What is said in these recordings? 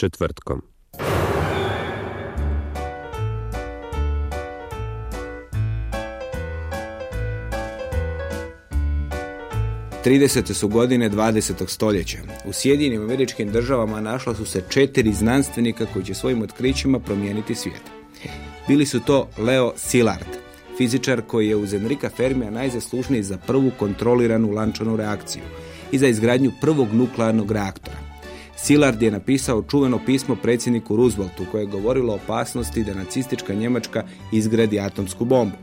četvrtkom. 30. su godine 20. stoljeća. U Sjedinim američkim državama našla su se četiri znanstvenika koji će svojim otkrićima promijeniti svijet. Bili su to Leo Szilard, fizičar koji je uz Enrika Fermija najzaslužniji za prvu kontroliranu lančanu reakciju i za izgradnju prvog nuklearnog reaktora. Szilard je napisao čuveno pismo predsjedniku Rooseveltu koje je govorilo o opasnosti da nacistička Njemačka izgradi atomsku bombu.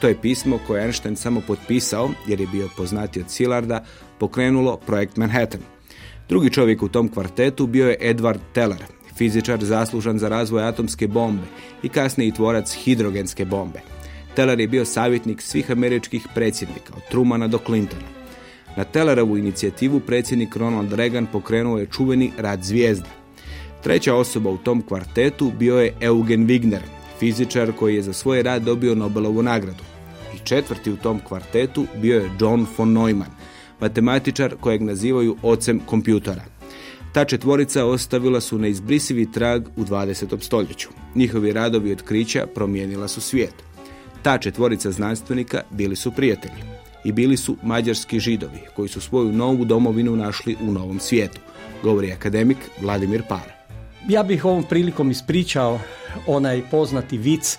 To je pismo koje je Einstein samo potpisao, jer je bio poznati od Silarda, pokrenulo projekt Manhattan. Drugi čovjek u tom kvartetu bio je Edward Teller, fizičar zaslužan za razvoj atomske bombe i kasniji tvorac hidrogenske bombe. Teller je bio savjetnik svih američkih predsjednika, od Trumana do Clintona. Na Tellerovu inicijativu predsjednik Ronald Reagan pokrenuo je čuveni rad zvijezda. Treća osoba u tom kvartetu bio je Eugen Wigner, fizičar koji je za svoj rad dobio Nobelovu nagradu. I četvrti u tom kvartetu bio je John von Neumann, matematičar kojeg nazivaju ocem kompjutora. Ta četvorica ostavila su neizbrisivi trag u 20. stoljeću. Njihovi radovi otkrića promijenila su svijet. Ta četvorica znanstvenika bili su prijatelji i bili su mađarski židovi koji su svoju novu domovinu našli u novom svijetu, govori akademik Vladimir Par. Ja bih ovom prilikom ispričao onaj poznati vic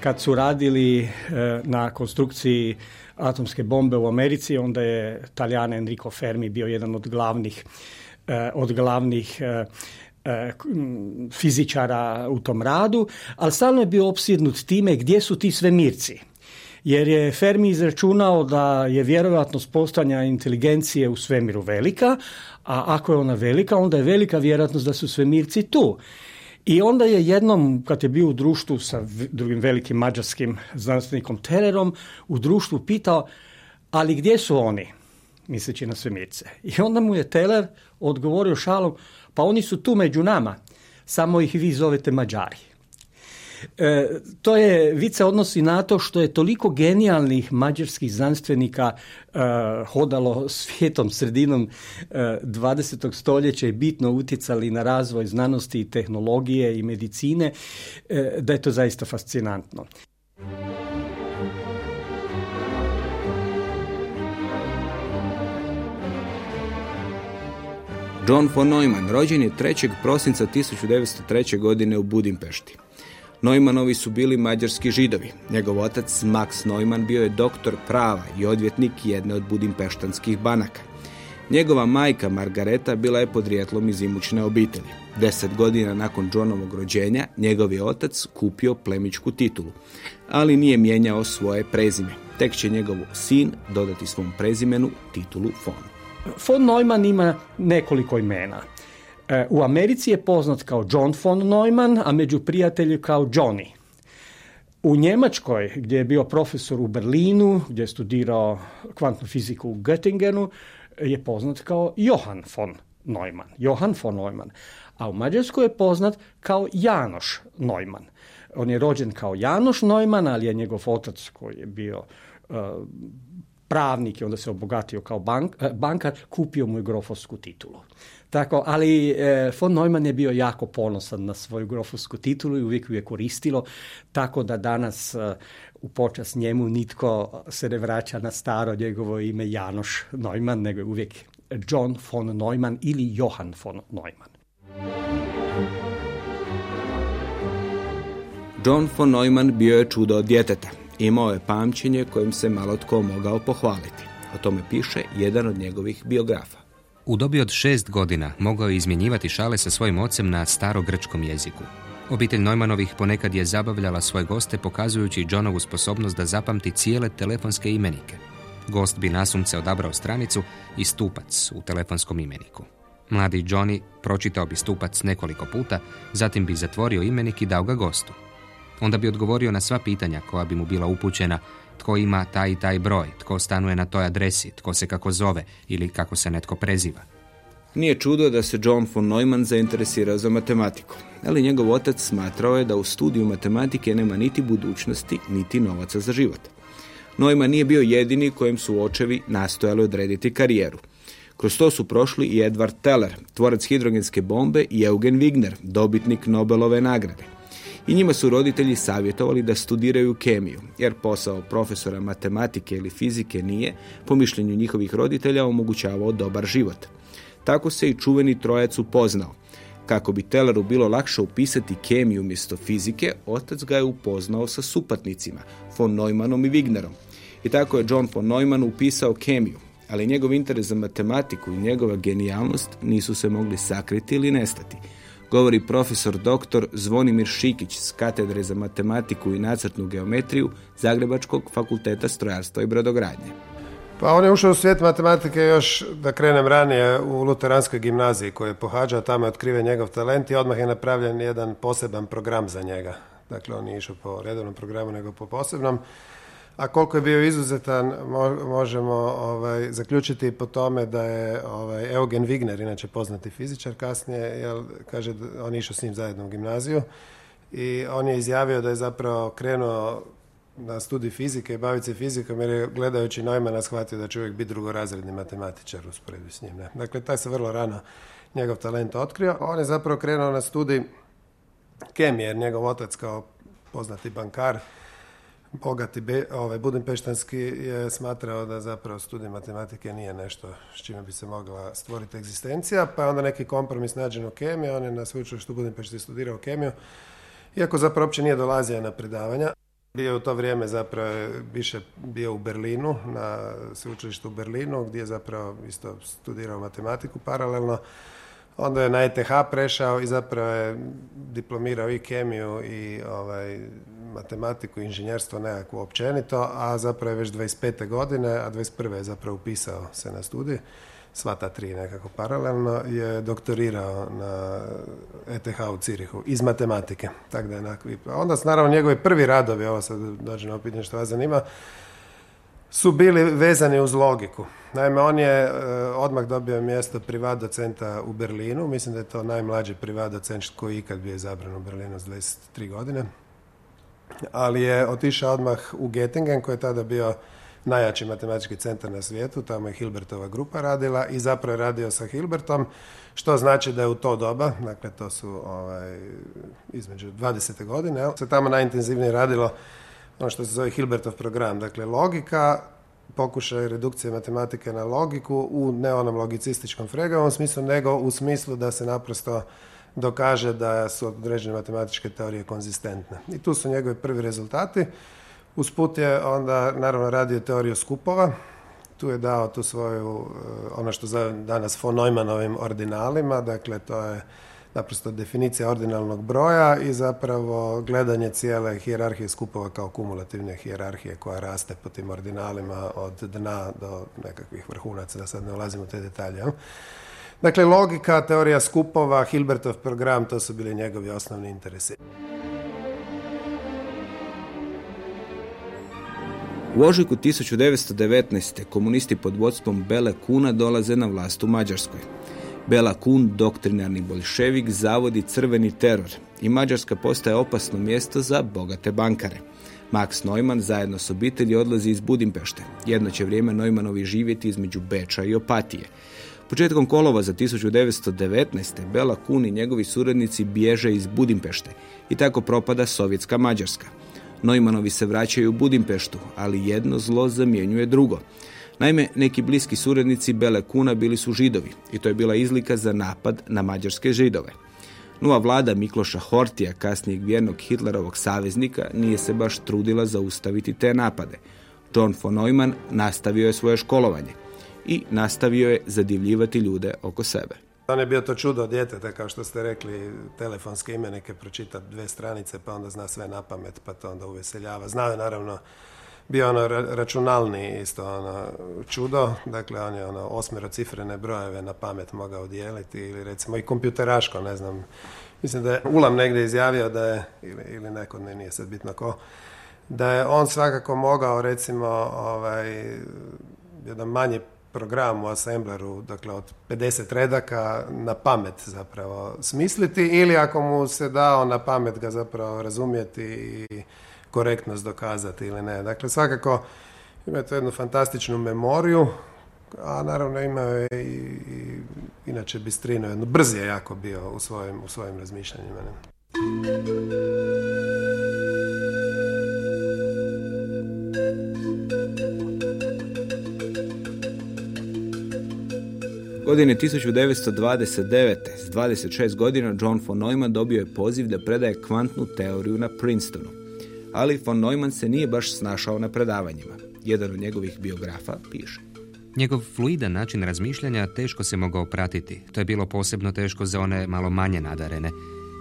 kad su radili e, na konstrukciji atomske bombe u Americi, onda je Talijan Enrico Fermi bio jedan od glavnih e, od glavnih e, fizičara u tom radu, ali stalno je bio opsjednut time gdje su ti svemirci. Jer je Fermi izračunao da je vjerojatnost postojanja inteligencije u svemiru velika, a ako je ona velika, onda je velika vjerojatnost da su svemirci tu. I onda je jednom, kad je bio u društvu sa drugim velikim mađarskim znanstvenikom Telerom, u društvu pitao, ali gdje su oni? Misleći na svemirce. I onda mu je Teler odgovorio šalom, pa oni su tu među nama, samo ih vi zovete Mađari. E, to je, vice odnosi na to što je toliko genijalnih mađarskih znanstvenika e, hodalo svijetom sredinom e, 20. stoljeća i bitno utjecali na razvoj znanosti i tehnologije i medicine, e, da je to zaista fascinantno. John von Neumann rođen je 3. prosinca 1903. godine u Budimpešti. Neumanovi su bili mađarski židovi. Njegov otac Max Neumann bio je doktor prava i odvjetnik jedne od budimpeštanskih banaka. Njegova majka Margareta bila je podrijetlom iz imućne obitelji. Deset godina nakon Johnovog rođenja njegov je otac kupio plemičku titulu, ali nije mijenjao svoje prezime. Tek će njegov sin dodati svom prezimenu titulu von. Von Neumann ima nekoliko imena. E, u Americi je poznat kao John von Neumann, a među prijatelji kao Johnny. U Njemačkoj, gdje je bio profesor u Berlinu, gdje je studirao kvantnu fiziku u Göttingenu, je poznat kao Johann von Neumann. Johann von Neumann. A u Mađarskoj je poznat kao Janoš Neumann. On je rođen kao Janoš Neumann, ali je njegov otac koji je bio uh, pravnik i onda se obogatio kao bank, uh, bankar, kupio mu je grofovsku titulu. Tako, ali e, von Neumann je bio jako ponosan na svoju grofovsku titulu i uvijek ju je koristilo, tako da danas e, u počas njemu nitko se ne vraća na staro njegovo ime Janoš Neumann, nego je uvijek John von Neumann ili Johann von Neumann. John von Neumann bio je čudo od djeteta. Imao je pamćenje kojim se malo tko mogao pohvaliti. O tome piše jedan od njegovih biografa. U dobi od šest godina mogao je izmjenjivati šale sa svojim ocem na starogrčkom jeziku. Obitelj Neumanovih ponekad je zabavljala svoje goste pokazujući Johnovu sposobnost da zapamti cijele telefonske imenike. Gost bi nasumce odabrao stranicu i stupac u telefonskom imeniku. Mladi Johnny pročitao bi stupac nekoliko puta, zatim bi zatvorio imenik i dao ga gostu. Onda bi odgovorio na sva pitanja koja bi mu bila upućena tko ima taj i taj broj, tko stanuje na toj adresi, tko se kako zove ili kako se netko preziva. Nije čudo da se John von Neumann zainteresirao za matematiku, ali njegov otac smatrao je da u studiju matematike nema niti budućnosti, niti novaca za život. Neumann nije bio jedini kojem su očevi nastojali odrediti karijeru. Kroz to su prošli i Edward Teller, tvorac hidrogenske bombe i Eugen Wigner, dobitnik Nobelove nagrade. I njima su roditelji savjetovali da studiraju kemiju, jer posao profesora matematike ili fizike nije, po mišljenju njihovih roditelja, omogućavao dobar život. Tako se i čuveni trojac upoznao. Kako bi Telleru bilo lakše upisati kemiju umjesto fizike, otac ga je upoznao sa supatnicima, von Neumannom i Wignerom. I tako je John von Neumann upisao kemiju, ali njegov interes za matematiku i njegova genijalnost nisu se mogli sakriti ili nestati. Govori profesor dr. Zvonimir Šikić s katedre za matematiku i nacrtnu geometriju Zagrebačkog fakulteta strojarstva i brodogradnje. Pa on je ušao u svijet matematike još, da krenem ranije, u Luteranskoj gimnaziji koju je pohađao, tamo je otkriven njegov talent i odmah je napravljen jedan poseban program za njega. Dakle, on nije išao po redovnom programu, nego po posebnom. A koliko je bio izuzetan, možemo ovaj, zaključiti po tome da je ovaj, Eugen Wigner, inače poznati fizičar kasnije, jel, kaže da on išao s njim zajedno u gimnaziju i on je izjavio da je zapravo krenuo na studij fizike i baviti se fizikom jer je gledajući Neumana shvatio da će uvijek biti drugorazredni matematičar usporedbi s njim. Ne? Dakle, taj se vrlo rano njegov talent otkrio. On je zapravo krenuo na studij kemije jer njegov otac kao poznati bankar bogati be, ovaj, budimpeštanski je smatrao da zapravo studij matematike nije nešto s čime bi se mogla stvoriti egzistencija, pa je onda neki kompromis nađen u kemiji, on je na sveučilištu Budimpešti studirao kemiju, iako zapravo uopće nije dolazio na predavanja. Bio u to vrijeme zapravo više bio u Berlinu, na sveučilištu u Berlinu, gdje je zapravo isto studirao matematiku paralelno. Onda je na ETH prešao i zapravo je diplomirao i kemiju i ovaj, matematiku i inženjerstvo nekako općenito, a zapravo je već 25. godine, a 21. je zapravo upisao se na studij, sva ta tri nekako paralelno, je doktorirao na ETH u Cirihu iz matematike. Tako da je Onda su naravno njegovi prvi radovi, ovo sad dođe na pitanje što vas zanima, su bili vezani uz logiku. Naime, on je e, odmah dobio mjesto privat docenta u Berlinu. Mislim da je to najmlađi privat docent koji ikad bio izabran u Berlinu s 23 godine ali je otišao odmah u Göttingen koji je tada bio najjači matematički centar na svijetu, tamo je Hilbertova grupa radila i zapravo je radio sa Hilbertom, što znači da je u to doba, dakle to su ovaj, između 20. godine, se tamo najintenzivnije radilo ono što se zove Hilbertov program, dakle logika, pokušaj redukcije matematike na logiku u ne onom logicističkom fregavom smislu, nego u smislu da se naprosto dokaže da su određene matematičke teorije konzistentne. I tu su njegovi prvi rezultati. Usput je onda naravno radio teoriju skupova, tu je dao tu svoju, eh, ono što zove danas von Neumannovim ordinalima, dakle to je naprosto definicija ordinalnog broja i zapravo gledanje cijele hijerarhije skupova kao kumulativne hijerarhije koja raste po tim ordinalima od dna do nekakvih vrhunaca, da sad ne ulazimo u te detalje. Dakle, logika, teorija skupova, Hilbertov program, to su bili njegovi osnovni interesi. U ožujku 1919. komunisti pod vodstvom Bele Kuna dolaze na vlast u Mađarskoj. Bela Kun, doktrinarni bolševik, zavodi crveni teror i Mađarska postaje opasno mjesto za bogate bankare. Max Neumann zajedno s obitelji odlazi iz Budimpešte. Jedno će vrijeme Neumannovi živjeti između Beča i Opatije. Početkom kolova za 1919. Bela Kun i njegovi suradnici bježe iz Budimpešte i tako propada sovjetska Mađarska. Neumanovi se vraćaju u Budimpeštu, ali jedno zlo zamjenjuje drugo. Naime, neki bliski suradnici Bele Kuna bili su židovi i to je bila izlika za napad na mađarske židove. Nova vlada Mikloša Hortija, kasnijeg vjernog Hitlerovog saveznika, nije se baš trudila zaustaviti te napade. John von Neumann nastavio je svoje školovanje i nastavio je zadivljivati ljude oko sebe. On je bio to čudo djeteta, kao što ste rekli, telefonske imenike pročita dve stranice, pa onda zna sve na pamet, pa to onda uveseljava. Znao je naravno, bio ono računalni isto ono čudo, dakle on je ono osmero cifrene brojeve na pamet mogao dijeliti ili recimo i kompjuteraško, ne znam, mislim da je Ulam negdje izjavio da je, ili, ili neko, ne, nije sad bitno ko, da je on svakako mogao recimo ovaj, jedan manji program u assembleru, dakle od 50 redaka na pamet zapravo smisliti ili ako mu se dao na pamet ga zapravo razumjeti i korektnost dokazati ili ne. Dakle, svakako imate jednu fantastičnu memoriju a naravno imao je i, i inače bistrino, jedno brz je jako bio u svojim, u svojim razmišljanjima. Ne? Godine 1929. s 26 godina John von Neumann dobio je poziv da predaje kvantnu teoriju na Princetonu. Ali von Neumann se nije baš snašao na predavanjima. Jedan od njegovih biografa piše. Njegov fluidan način razmišljanja teško se mogao pratiti. To je bilo posebno teško za one malo manje nadarene.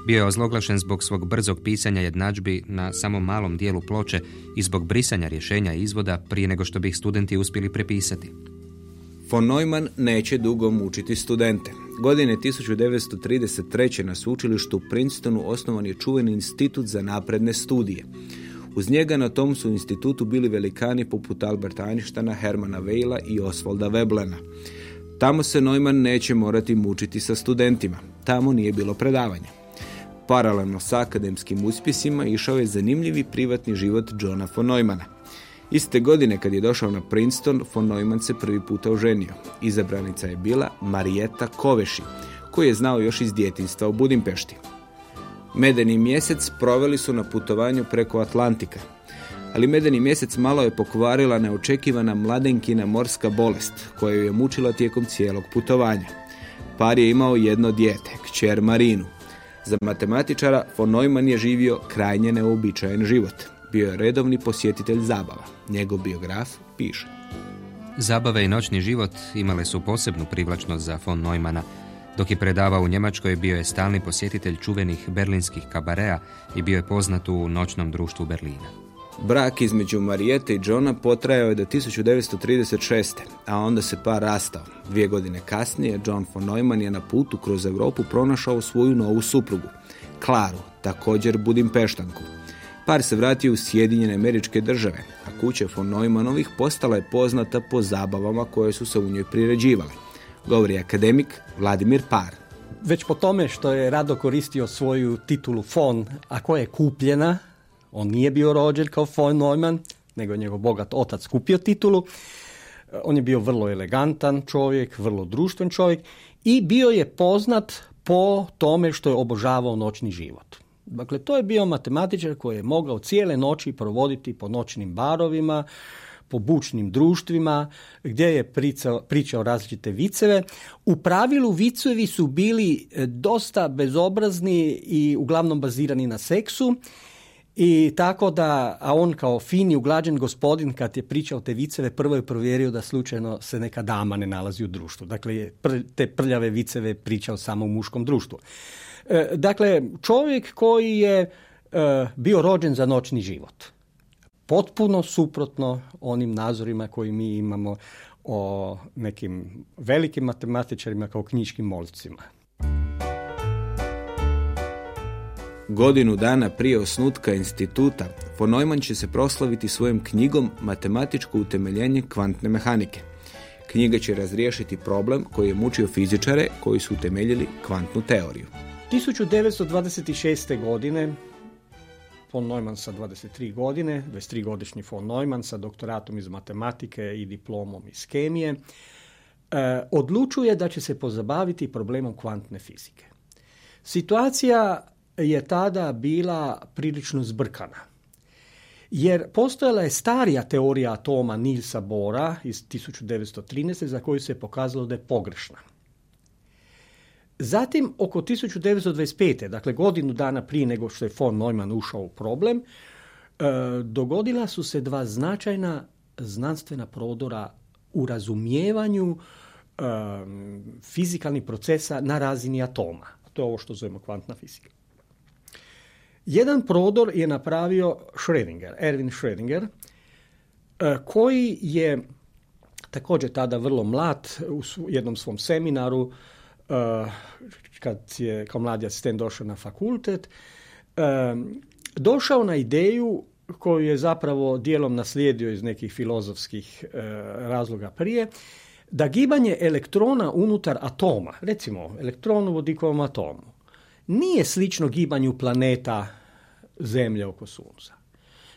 Bio je ozloglašen zbog svog brzog pisanja jednadžbi na samom malom dijelu ploče i zbog brisanja rješenja izvoda prije nego što bi ih studenti uspjeli prepisati. Von Neumann neće dugo mučiti studente. Godine 1933. na sveučilištu u Princetonu osnovan je čuveni institut za napredne studije. Uz njega na tom su institutu bili velikani poput Alberta Einsteina, Hermana Weila i Osvalda Veblena. Tamo se Neumann neće morati mučiti sa studentima. Tamo nije bilo predavanja. Paralelno sa akademskim uspjesima išao je zanimljivi privatni život Johna von Neumana. Iste godine kad je došao na Princeton, von Neumann se prvi puta oženio. Izabranica je bila Marijeta Koveši, koju je znao još iz djetinstva u Budimpešti. Medeni mjesec proveli su na putovanju preko Atlantika, ali medeni mjesec malo je pokvarila neočekivana mladenkina morska bolest koja ju je mučila tijekom cijelog putovanja. Par je imao jedno dijete, kćer Marinu. Za matematičara von Neumann je živio krajnje neobičajen život. Bio je redovni posjetitelj zabava. Njegov biograf piše. Zabave i noćni život imale su posebnu privlačnost za von Neumana. Dok je predavao u Njemačkoj, bio je stalni posjetitelj čuvenih berlinskih kabareja i bio je poznat u noćnom društvu Berlina. Brak između Marijete i Johna potrajao je do 1936. a onda se par rastao. Dvije godine kasnije John von Neumann je na putu kroz Europu pronašao svoju novu suprugu, Klaru, također Budimpeštanku. Par se vratio u Sjedinjene američke države, a kuća von Neumannovih postala je poznata po zabavama koje su se u njoj priređivale. Govori akademik Vladimir Par. Već po tome što je rado koristio svoju titulu von, a koja je kupljena, on nije bio rođen kao von Neumann, nego je njegov bogat otac kupio titulu. On je bio vrlo elegantan čovjek, vrlo društven čovjek i bio je poznat po tome što je obožavao noćni život. Dakle, to je bio matematičar koji je mogao cijele noći provoditi po noćnim barovima, po bučnim društvima, gdje je pričao, pričao različite viceve. U pravilu vicevi su bili e, dosta bezobrazni i uglavnom bazirani na seksu. I tako da, a on kao fini, uglađen gospodin, kad je pričao te viceve, prvo je provjerio da slučajno se neka dama ne nalazi u društvu. Dakle, te prljave viceve pričao samo u muškom društvu. E, dakle, čovjek koji je e, bio rođen za noćni život. Potpuno suprotno onim nazorima koji mi imamo o nekim velikim matematičarima kao knjiškim molcima. Godinu dana prije osnutka instituta, von Neumann će se proslaviti svojom knjigom Matematičko utemeljenje kvantne mehanike. Knjiga će razriješiti problem koji je mučio fizičare koji su utemeljili kvantnu teoriju. 1926. godine von Neumann sa 23 godine, 23 godišnji von Neumann sa doktoratom iz matematike i diplomom iz kemije, e, odlučuje da će se pozabaviti problemom kvantne fizike. Situacija je tada bila prilično zbrkana. Jer postojala je starija teorija atoma Nilsa Bora iz 1913. za koju se pokazalo da je pogrešna. Zatim, oko 1925. dakle godinu dana prije nego što je von Neumann ušao u problem, e, dogodila su se dva značajna znanstvena prodora u razumijevanju e, fizikalnih procesa na razini atoma. To je ovo što zovemo kvantna fizika. Jedan prodor je napravio Schrödinger, Erwin Schrödinger, e, koji je također tada vrlo mlad u jednom svom seminaru kad je kao mladi asistent došao na fakultet, eh, došao na ideju koju je zapravo dijelom naslijedio iz nekih filozofskih eh, razloga prije, da gibanje elektrona unutar atoma, recimo elektron u vodikovom atomu, nije slično gibanju planeta Zemlje oko Sunca,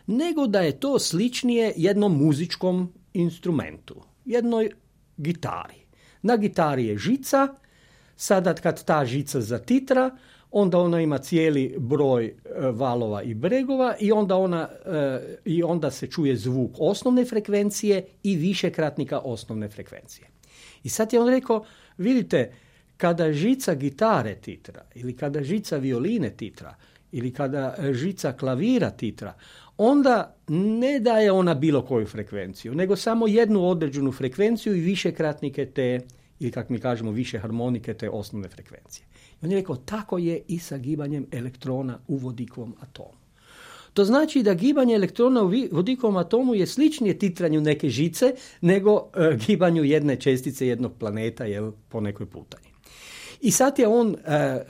nego da je to sličnije jednom muzičkom instrumentu, jednoj gitari. Na gitari je žica, sada kad ta žica zatitra, onda ona ima cijeli broj e, valova i bregova i onda, ona, e, i onda se čuje zvuk osnovne frekvencije i višekratnika osnovne frekvencije. I sad je on rekao, vidite, kada žica gitare titra ili kada žica violine titra ili kada žica klavira titra, onda ne daje ona bilo koju frekvenciju, nego samo jednu određenu frekvenciju i višekratnike te, ili kako mi kažemo, više harmonike te osnovne frekvencije. I on je rekao, tako je i sa gibanjem elektrona u vodikovom atomu. To znači da gibanje elektrona u vodikovom atomu je sličnije titranju neke žice nego e, gibanju jedne čestice jednog planeta jel, po nekoj putanji. I sad je on, e, e,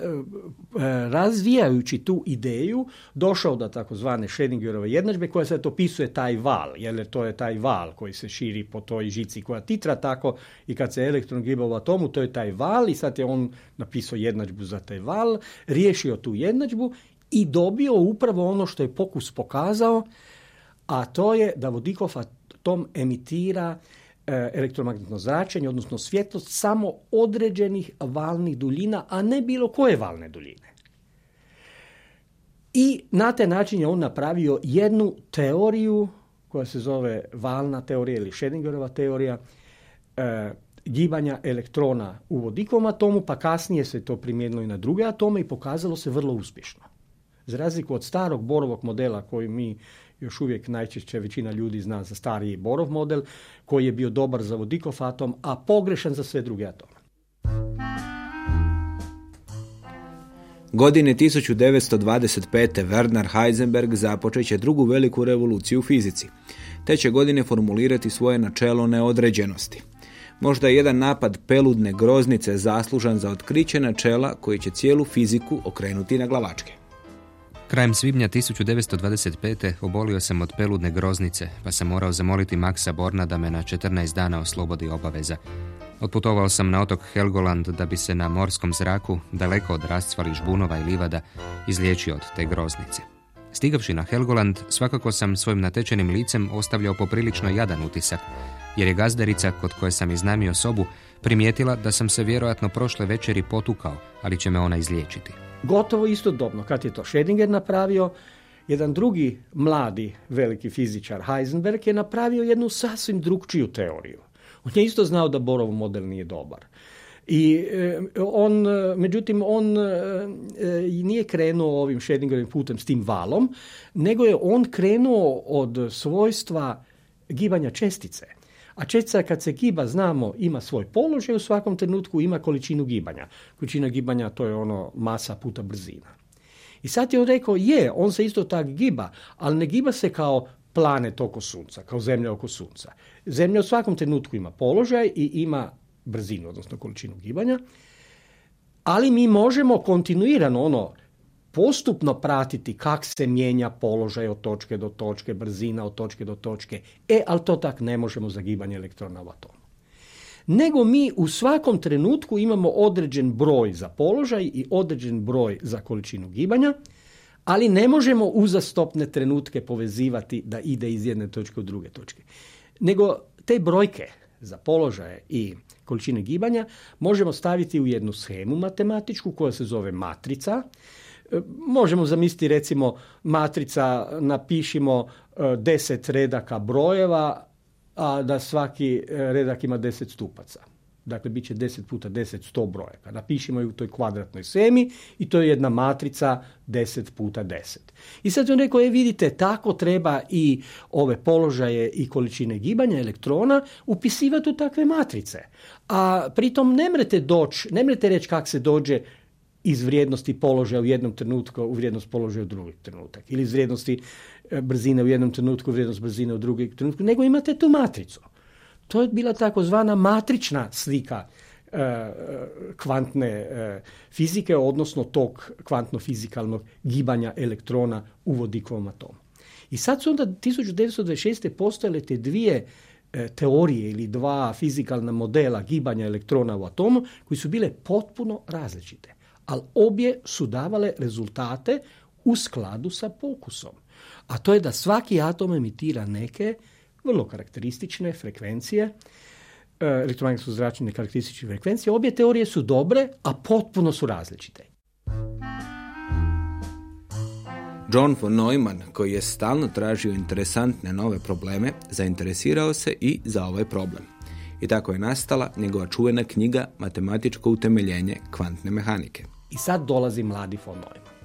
razvijajući tu ideju, došao do takozvane Schrödingerove jednadžbe koja se opisuje taj val, jer to je taj val koji se širi po toj žici koja titra tako i kad se elektron giba u atomu, to je taj val i sad je on napisao jednadžbu za taj val, riješio tu jednadžbu i dobio upravo ono što je pokus pokazao, a to je da vodikov atom emitira E, elektromagnetno zračenje, odnosno svjetlost samo određenih valnih duljina, a ne bilo koje valne duljine. I na taj način je on napravio jednu teoriju koja se zove valna teorija ili Schrödingerova teorija e, gibanja elektrona u vodikovom atomu, pa kasnije se to primijenilo i na druge atome i pokazalo se vrlo uspješno. Za razliku od starog borovog modela koji mi još uvijek najčešće većina ljudi zna za stariji Borov model, koji je bio dobar za vodikov atom, a pogrešan za sve druge atome. Godine 1925. Werner Heisenberg započeće drugu veliku revoluciju u fizici. Te će godine formulirati svoje načelo neodređenosti. Možda je jedan napad peludne groznice zaslužan za otkriće načela koji će cijelu fiziku okrenuti na glavačke. Krajem svibnja 1925. obolio sam od peludne groznice, pa sam morao zamoliti Maksa Borna da me na 14 dana oslobodi obaveza. Otputovao sam na otok Helgoland da bi se na morskom zraku, daleko od rascvali žbunova i livada, izliječio od te groznice. Stigavši na Helgoland, svakako sam svojim natečenim licem ostavljao poprilično jadan utisak, jer je gazdarica kod koje sam iznamio sobu primijetila da sam se vjerojatno prošle večeri potukao, ali će me ona izliječiti. Gotovo istodobno, kad je to Schrödinger napravio, jedan drugi mladi veliki fizičar Heisenberg je napravio jednu sasvim drugčiju teoriju. On je isto znao da Borov model nije dobar. I e, on, međutim, on e, nije krenuo ovim Schrödingerovim putem s tim valom, nego je on krenuo od svojstva gibanja čestice. A čestica kad se giba, znamo, ima svoj položaj u svakom trenutku, ima količinu gibanja. Količina gibanja to je ono masa puta brzina. I sad je on rekao, je, on se isto tak giba, ali ne giba se kao planet oko sunca, kao zemlja oko sunca. Zemlja u svakom trenutku ima položaj i ima brzinu, odnosno količinu gibanja, ali mi možemo kontinuirano ono postupno pratiti kak se mijenja položaj od točke do točke, brzina od točke do točke. E, ali to tak ne možemo za gibanje elektrona u atomu. Nego mi u svakom trenutku imamo određen broj za položaj i određen broj za količinu gibanja, ali ne možemo uzastopne trenutke povezivati da ide iz jedne točke u druge točke. Nego te brojke za položaje i količine gibanja možemo staviti u jednu schemu matematičku koja se zove matrica, Možemo zamisliti recimo matrica, napišimo e, deset redaka brojeva, a da svaki e, redak ima deset stupaca. Dakle, bit će 10 puta 10, 100 brojaka. Napišimo ju u toj kvadratnoj semi i to je jedna matrica 10 puta 10. I sad on rekao, je vidite, tako treba i ove položaje i količine gibanja elektrona upisivati u takve matrice. A pritom ne mrete doći, ne mrete reći kako se dođe iz vrijednosti položaja u jednom trenutku u vrijednost položaja u drugi trenutak. Ili iz vrijednosti e, brzine u jednom trenutku u vrijednost brzine u drugi trenutku. Nego imate tu matricu. To je bila takozvana matrična slika e, kvantne e, fizike, odnosno tog kvantno-fizikalnog gibanja elektrona u vodikovom atomu. I sad su onda 1926. postojale te dvije teorije ili dva fizikalna modela gibanja elektrona u atomu koji su bile potpuno različite ali obje su davale rezultate u skladu sa pokusom. A to je da svaki atom emitira neke vrlo karakteristične frekvencije elektromagnetsko zračenje karakteristične frekvencije. Obje teorije su dobre, a potpuno su različite. John von Neumann, koji je stalno tražio interesantne nove probleme, zainteresirao se i za ovaj problem. I tako je nastala njegova čuvena knjiga Matematičko utemeljenje kvantne mehanike. I sad dolazi mladi von Neumann.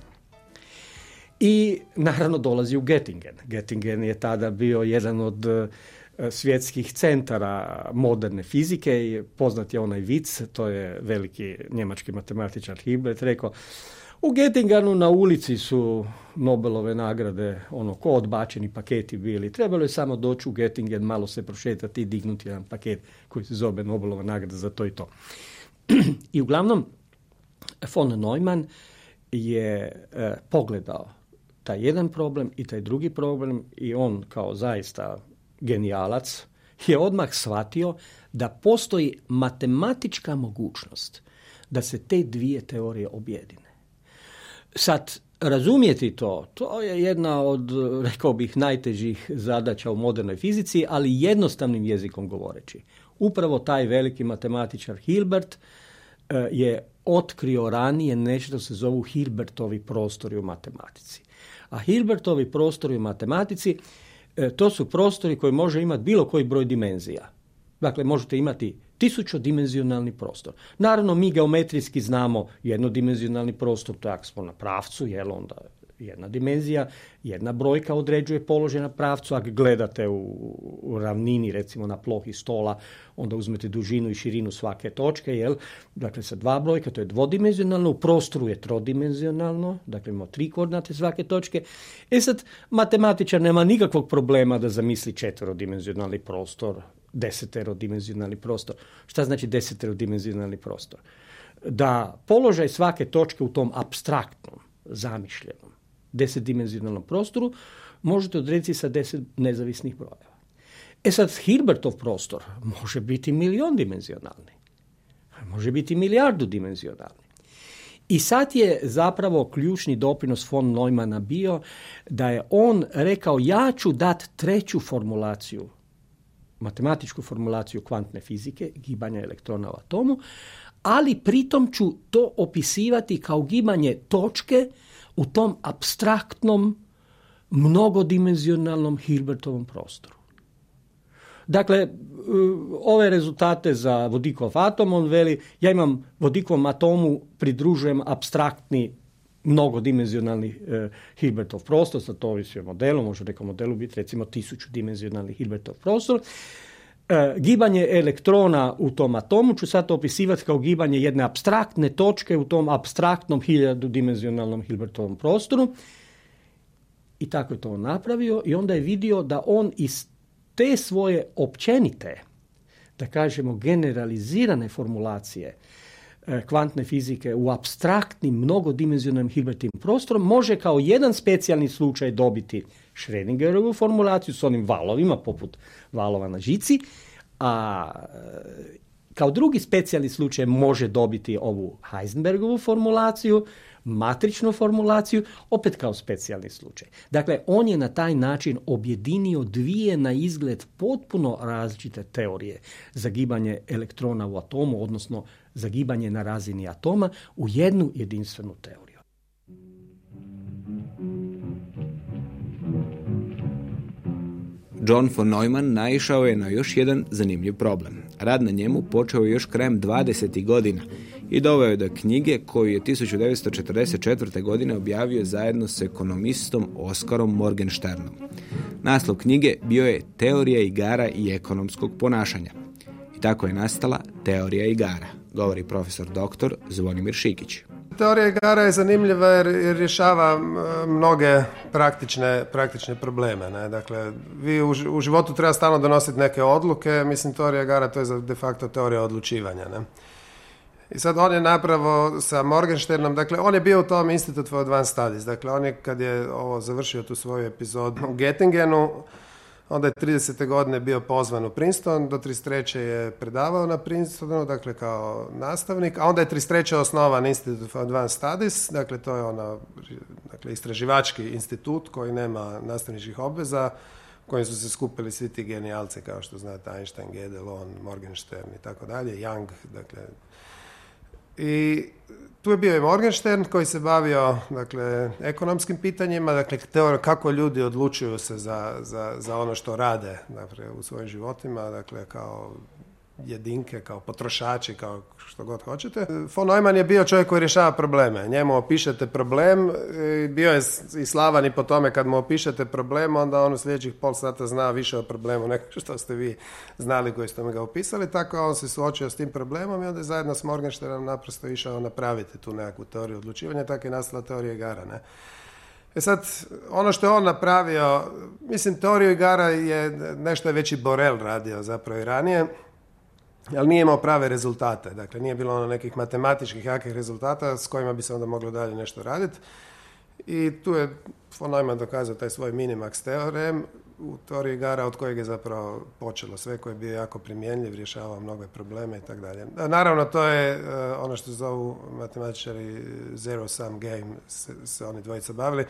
I naravno dolazi u Göttingen. Göttingen je tada bio jedan od e, svjetskih centara moderne fizike i poznat je onaj vic, to je veliki njemački matematičar Hilbert rekao u Gettingenu na ulici su Nobelove nagrade, ono, ko odbačeni paketi bili. Trebalo je samo doći u Gettingen, malo se prošetati i dignuti jedan paket koji se zove Nobelova nagrada za to i to. I uglavnom, von Neumann je e, pogledao taj jedan problem i taj drugi problem i on kao zaista genijalac je odmah shvatio da postoji matematička mogućnost da se te dvije teorije objedine. Sad, razumjeti to, to je jedna od, rekao bih, najtežih zadaća u modernoj fizici, ali jednostavnim jezikom govoreći. Upravo taj veliki matematičar Hilbert e, je otkrio ranije nešto se zovu Hilbertovi prostori u matematici. A Hilbertovi prostori u matematici e, to su prostori koji može imati bilo koji broj dimenzija. Dakle, možete imati tisućodimenzionalni prostor. Naravno, mi geometrijski znamo jednodimenzionalni prostor, to je ako smo na pravcu, jel onda jedna dimenzija, jedna brojka određuje položaj na pravcu, ako gledate u, u, ravnini, recimo na plohi stola, onda uzmete dužinu i širinu svake točke, jel? Dakle, sa dva brojka, to je dvodimenzionalno, u prostoru je trodimenzionalno, dakle imamo tri koordinate svake točke. E sad, matematičar nema nikakvog problema da zamisli četverodimenzionalni prostor, deseterodimenzionalni prostor. Šta znači deseterodimenzionalni prostor? Da položaj svake točke u tom abstraktnom, zamišljenom, desetdimenzionalnom prostoru možete odrediti sa deset nezavisnih brojeva. E sad, Hilbertov prostor može biti milion dimenzionalni. Može biti milijardu dimenzionalni. I sad je zapravo ključni doprinos von Neumana bio da je on rekao ja ću dati treću formulaciju matematičku formulaciju kvantne fizike, gibanja elektrona u atomu, ali pritom ću to opisivati kao gibanje točke u tom abstraktnom, mnogodimenzionalnom Hilbertovom prostoru. Dakle, ove rezultate za vodikov atom, on veli, ja imam vodikovom atomu, pridružujem abstraktni mnogodimenzionalni e, Hilbertov prostor, sad to ovisi o modelu, može nekom modelu biti recimo tisuću dimenzionalni Hilbertov prostor. E, gibanje elektrona u tom atomu ću sad opisivati kao gibanje jedne abstraktne točke u tom abstraktnom hiljadudimenzionalnom Hilbertovom prostoru. I tako je to on napravio i onda je vidio da on iz te svoje općenite, da kažemo generalizirane formulacije, kvantne fizike u abstraktnim, mnogodimenzionalnim Hilbertovim prostorom može kao jedan specijalni slučaj dobiti Schrödingerovu formulaciju s onim valovima, poput valova na žici, a e, kao drugi specijalni slučaj može dobiti ovu Heisenbergovu formulaciju, matričnu formulaciju, opet kao specijalni slučaj. Dakle, on je na taj način objedinio dvije na izgled potpuno različite teorije za gibanje elektrona u atomu, odnosno zagibanje na razini atoma u jednu jedinstvenu teoriju. John von Neumann naišao je na još jedan zanimljiv problem. Rad na njemu počeo je još krajem 20. godina i doveo je do knjige koju je 1944. godine objavio zajedno s ekonomistom Oskarom Morgensternom. Naslov knjige bio je Teorija igara i ekonomskog ponašanja. I tako je nastala Teorija igara govori profesor doktor Zvonimir Šikić. Teorija igara je zanimljiva jer rješava mnoge praktične, praktične probleme. Ne? Dakle, vi u, životu treba stalno donositi neke odluke, mislim teorija igara to je de facto teorija odlučivanja. Ne? I sad on je napravo sa Morgensternom, dakle on je bio u tom Institute for Advanced Studies, dakle on je kad je ovo završio tu svoju epizodu u Gettingenu, Onda je 30. godine bio pozvan u Princeton, do 33. je predavao na Princetonu, dakle kao nastavnik, a onda je 33. osnovan Institute for Advanced Studies, dakle to je ona, dakle istraživački institut koji nema nastavničkih obveza, kojim su se skupili svi ti genijalci kao što znate Einstein, Gödel, Morgenstern i tako dalje, Young, dakle i tu je bio i Morgenstern koji se bavio dakle, ekonomskim pitanjima, dakle kako ljudi odlučuju se za, za, za ono što rade dakle, u svojim životima, dakle kao jedinke, kao potrošači, kao što god hoćete. Von Neumann je bio čovjek koji rješava probleme. Njemu opišete problem, bio je i slavan i po tome kad mu opišete problem, onda on u sljedećih pol sata zna više o problemu nego što ste vi znali koji ste mi ga opisali. Tako on se suočio s tim problemom i onda je zajedno s Morgensternom naprosto išao napraviti tu nekakvu teoriju odlučivanja, tako je nastala teorija igara. Ne? E sad, ono što je on napravio, mislim, teoriju igara je nešto je već i Borel radio zapravo i ranije, ali nije imao prave rezultate. Dakle, nije bilo ono nekih matematičkih jakih rezultata s kojima bi se onda moglo dalje nešto raditi. I tu je von Neumann dokazao taj svoj minimax teorem u teoriji igara od kojeg je zapravo počelo sve koje je bio jako primjenjiv, rješavao mnoge probleme i tako dalje. Naravno, to je uh, ono što zovu matematičari zero sum game, se, se oni dvojica bavili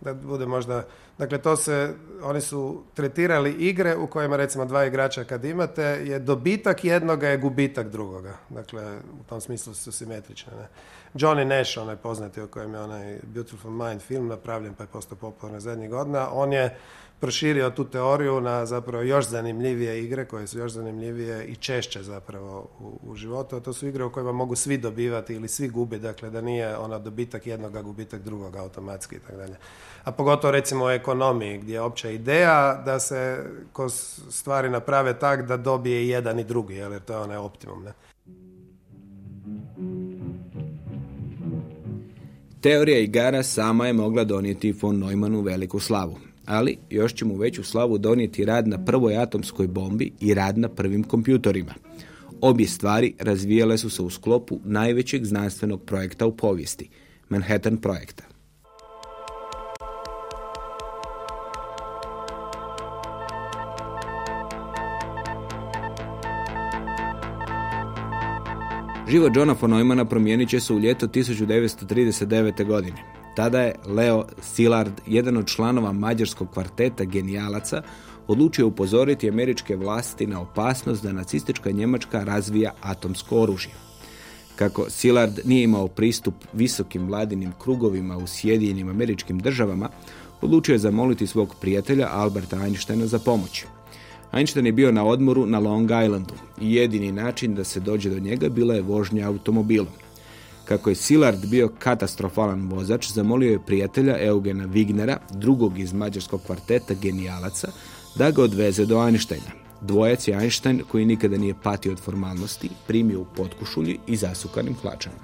da bude možda, dakle to se, oni su tretirali igre u kojima recimo dva igrača kad imate je dobitak jednoga je gubitak drugoga. Dakle, u tom smislu su simetrične. Ne? Johnny Nash, onaj poznati o kojem je onaj Beautiful Mind film napravljen pa je postao popularan zadnjih godina, on je proširio tu teoriju na zapravo još zanimljivije igre koje su još zanimljivije i češće zapravo u, u životu, a to su igre u kojima mogu svi dobivati ili svi gubiti, dakle da nije ona dobitak jednoga, gubitak drugoga automatski i tako dalje. A pogotovo recimo u ekonomiji gdje je opća ideja da se stvari naprave tak da dobije jedan i drugi, jer to je onaj optimum. Ne? Teorija igara sama je mogla donijeti von Neumannu veliku slavu ali još će mu veću slavu donijeti rad na prvoj atomskoj bombi i rad na prvim kompjutorima. Obje stvari razvijale su se u sklopu najvećeg znanstvenog projekta u povijesti, Manhattan projekta. Život Johna Neumana promijenit će se u ljeto 1939. godine. Tada je Leo Szilard, jedan od članova mađarskog kvarteta genijalaca, odlučio upozoriti američke vlasti na opasnost da nacistička Njemačka razvija atomsko oružje. Kako Szilard nije imao pristup visokim vladinim krugovima u Sjedinjenim američkim državama, odlučio je zamoliti svog prijatelja Alberta Einsteina za pomoć. Einstein je bio na odmoru na Long Islandu i jedini način da se dođe do njega bila je vožnja automobilom. Kako je Silard bio katastrofalan vozač, zamolio je prijatelja Eugena Wignera, drugog iz mađarskog kvarteta genijalaca, da ga odveze do Einsteina. Dvojac je Einstein, koji nikada nije patio od formalnosti, primio u potkušulji i zasukanim hlačama.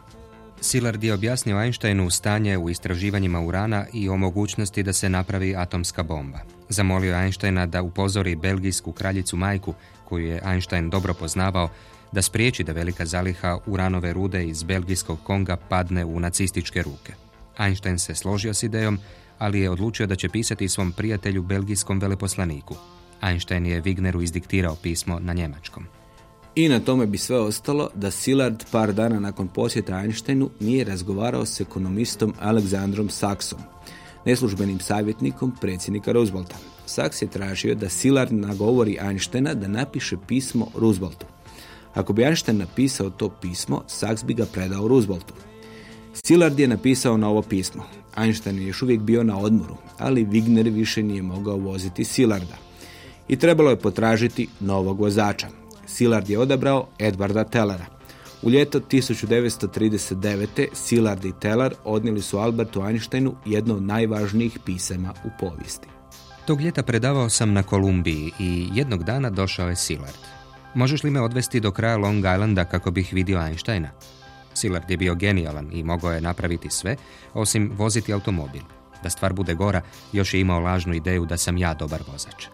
Silard je objasnio Einsteinu stanje u istraživanjima urana i o mogućnosti da se napravi atomska bomba. Zamolio Einsteina da upozori belgijsku kraljicu majku, koju je Einstein dobro poznavao, da spriječi da velika zaliha uranove rude iz belgijskog Konga padne u nacističke ruke. Einstein se složio s idejom, ali je odlučio da će pisati svom prijatelju belgijskom veleposlaniku. Einstein je Wigneru izdiktirao pismo na njemačkom. I na tome bi sve ostalo da Szilard par dana nakon posjeta Einsteinu nije razgovarao s ekonomistom Aleksandrom Saksom, neslužbenim savjetnikom predsjednika Roosevelta. Saks je tražio da Szilard nagovori Einsteina da napiše pismo Rooseveltu. Ako bi Einstein napisao to pismo, Sachs bi ga predao Rooseveltu. Szilard je napisao na ovo pismo. Einstein je još uvijek bio na odmoru, ali Wigner više nije mogao voziti Silarda. I trebalo je potražiti novog vozača. Szilard je odabrao Edwarda Tellera. U ljeto 1939. Szilard i Teller odnijeli su Albertu Einsteinu jedno od najvažnijih pisama u povijesti. Tog ljeta predavao sam na Kolumbiji i jednog dana došao je Szilard. Možeš li me odvesti do kraja Long Islanda kako bih vidio Einsteina? Szilard je bio genijalan i mogao je napraviti sve, osim voziti automobil. Da stvar bude gora, još je imao lažnu ideju da sam ja dobar vozač.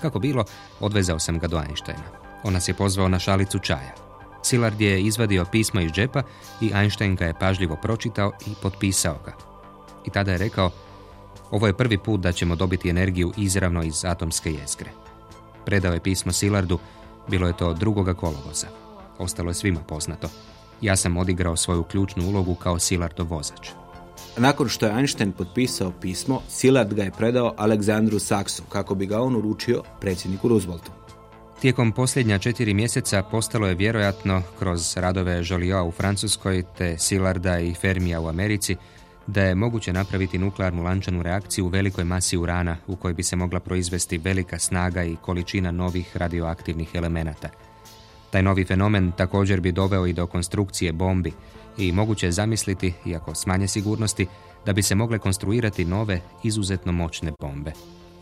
Kako bilo, odvezao sam ga do Einsteina. On nas je pozvao na šalicu čaja. Szilard je izvadio pismo iz džepa i Einstein ga je pažljivo pročitao i potpisao ga. I tada je rekao, ovo je prvi put da ćemo dobiti energiju izravno iz atomske jezgre. Predao je pismo Silardu bilo je to drugoga kolovoza. Ostalo je svima poznato. Ja sam odigrao svoju ključnu ulogu kao Silardov vozač. Nakon što je Einstein potpisao pismo, Szilard ga je predao Aleksandru Saksu kako bi ga on uručio predsjedniku Rooseveltu. Tijekom posljednja četiri mjeseca postalo je vjerojatno kroz radove Joliot u Francuskoj te Silarda i Fermija u Americi da je moguće napraviti nuklearnu lančanu reakciju u velikoj masi urana u kojoj bi se mogla proizvesti velika snaga i količina novih radioaktivnih elemenata. Taj novi fenomen također bi doveo i do konstrukcije bombi i moguće je zamisliti, iako s manje sigurnosti, da bi se mogle konstruirati nove, izuzetno moćne bombe.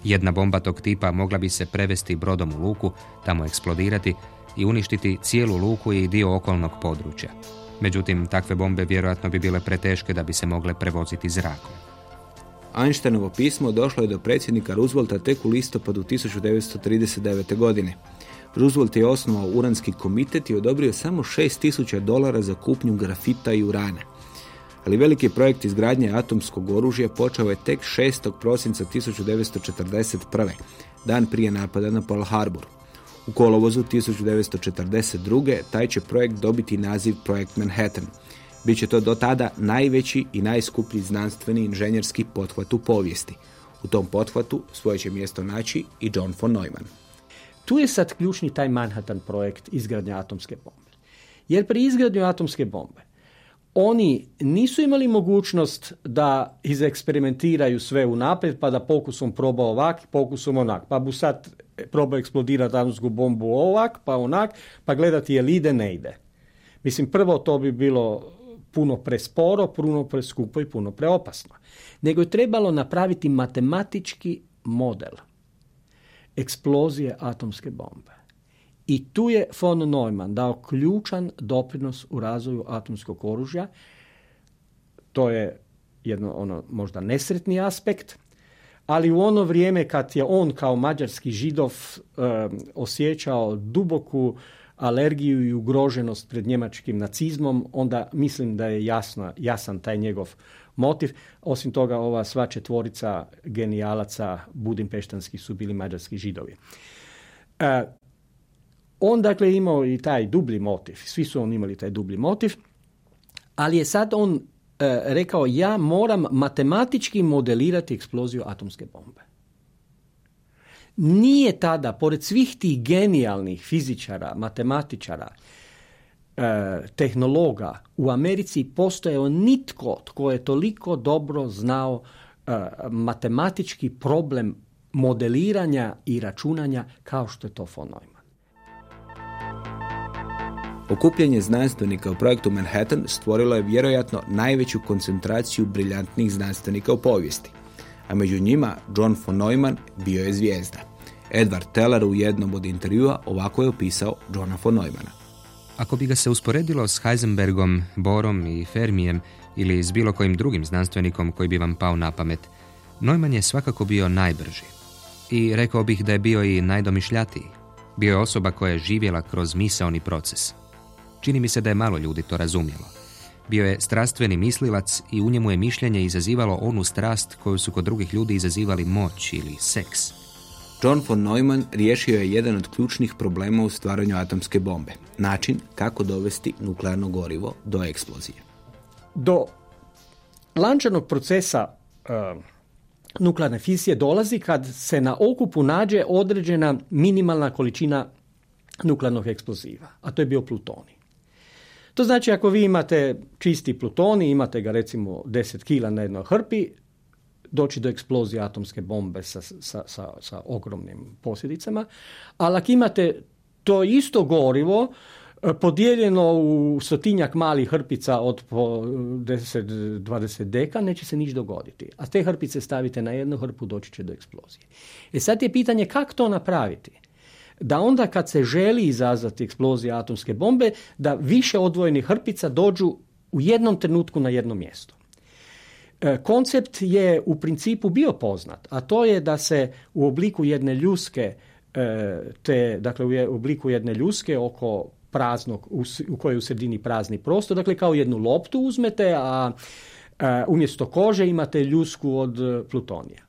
Jedna bomba tog tipa mogla bi se prevesti brodom u luku, tamo eksplodirati i uništiti cijelu luku i dio okolnog područja. Međutim, takve bombe vjerojatno bi bile preteške da bi se mogle prevoziti zrakom. Einsteinovo pismo došlo je do predsjednika Roosevelta tek u listopadu 1939. godine. Roosevelt je osnovao uranski komitet i odobrio samo 6000 dolara za kupnju grafita i urana. Ali veliki projekt izgradnje atomskog oružja počeo je tek 6. prosinca 1941. dan prije napada na Pearl Harbor. U kolovozu 1942. taj će projekt dobiti naziv Projekt Manhattan. Biće to do tada najveći i najskuplji znanstveni inženjerski pothvat u povijesti. U tom pothvatu svoje će mjesto naći i John von Neumann. Tu je sad ključni taj Manhattan projekt izgradnja atomske bombe. Jer pri izgradnju atomske bombe oni nisu imali mogućnost da izeksperimentiraju sve unaprijed, pa da pokusom proba ovak, pokusom onak. Pa bu sad probao eksplodirati atomsku bombu ovak, pa onak, pa gledati je li ide, ne ide. Mislim, prvo to bi bilo puno presporo, puno preskupo i puno preopasno. Nego je trebalo napraviti matematički model eksplozije atomske bombe. I tu je von Neumann dao ključan doprinos u razvoju atomskog oružja. To je jedno ono možda nesretni aspekt, ali u ono vrijeme kad je on kao mađarski židov osjećao duboku alergiju i ugroženost pred njemačkim nacizmom, onda mislim da je jasno, jasan taj njegov motiv. Osim toga, ova sva četvorica genijalaca budimpeštanskih su bili mađarski židovi. E, on dakle imao i taj dublji motiv, svi su on imali taj dublji motiv, ali je sad on e, rekao ja moram matematički modelirati eksploziju atomske bombe. Nije tada, pored svih tih genijalnih fizičara, matematičara, e, tehnologa, u Americi postojao nitko tko je toliko dobro znao e, matematički problem modeliranja i računanja kao što je to von Neumann. Okupljanje znanstvenika u projektu Manhattan stvorilo je vjerojatno najveću koncentraciju briljantnih znanstvenika u povijesti, a među njima John von Neumann bio je zvijezda. Edward Teller u jednom od intervjua ovako je opisao Johna von Neumanna. Ako bi ga se usporedilo s Heisenbergom, Borom i Fermijem ili s bilo kojim drugim znanstvenikom koji bi vam pao na pamet, Neumann je svakako bio najbrži. I rekao bih da je bio i najdomišljatiji. Bio je osoba koja je živjela kroz misaoni proces. Čini mi se da je malo ljudi to razumjelo. Bio je strastveni mislilac i u njemu je mišljenje izazivalo onu strast koju su kod drugih ljudi izazivali moć ili seks. John von Neumann riješio je jedan od ključnih problema u stvaranju atomske bombe. Način kako dovesti nuklearno gorivo do eksplozije. Do lančanog procesa uh, nuklearne fisije dolazi kad se na okupu nađe određena minimalna količina nuklearnog eksploziva, a to je bio plutonij. To znači ako vi imate čisti plutoni, imate ga recimo 10 kila na jednoj hrpi, doći do eksplozije atomske bombe sa, sa, sa, sa ogromnim posljedicama, ali ako imate to isto gorivo, e, podijeljeno u stotinjak malih hrpica od po 10-20 deka, neće se niš dogoditi. A te hrpice stavite na jednu hrpu, doći će do eksplozije. E sad je pitanje kako to napraviti? Da onda kad se želi izazvati eksplozija atomske bombe, da više odvojenih hrpica dođu u jednom trenutku na jedno mjesto. E, koncept je u principu bio poznat, a to je da se u obliku jedne ljuske, e, te, dakle u obliku jedne ljuske oko praznog, u kojoj je u sredini prazni prostor, dakle kao jednu loptu uzmete, a umjesto kože imate ljusku od plutonija.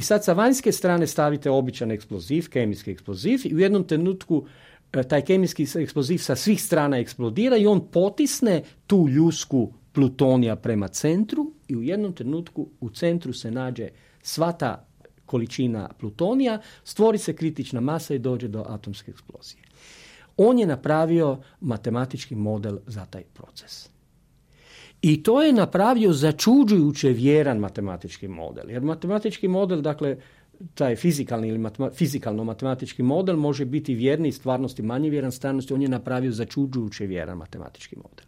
I sad sa vanjske strane stavite običan eksploziv, kemijski eksploziv i u jednom trenutku e, taj kemijski eksploziv sa svih strana eksplodira i on potisne tu ljusku plutonija prema centru i u jednom trenutku u centru se nađe sva ta količina plutonija, stvori se kritična masa i dođe do atomske eksplozije. On je napravio matematički model za taj proces. I to je napravio začuđujuće vjeran matematički model. Jer matematički model, dakle, taj fizikalni ili fizikalno-matematički model može biti vjerni stvarnosti manje vjeran stvarnosti. On je napravio začuđujuće vjeran matematički model.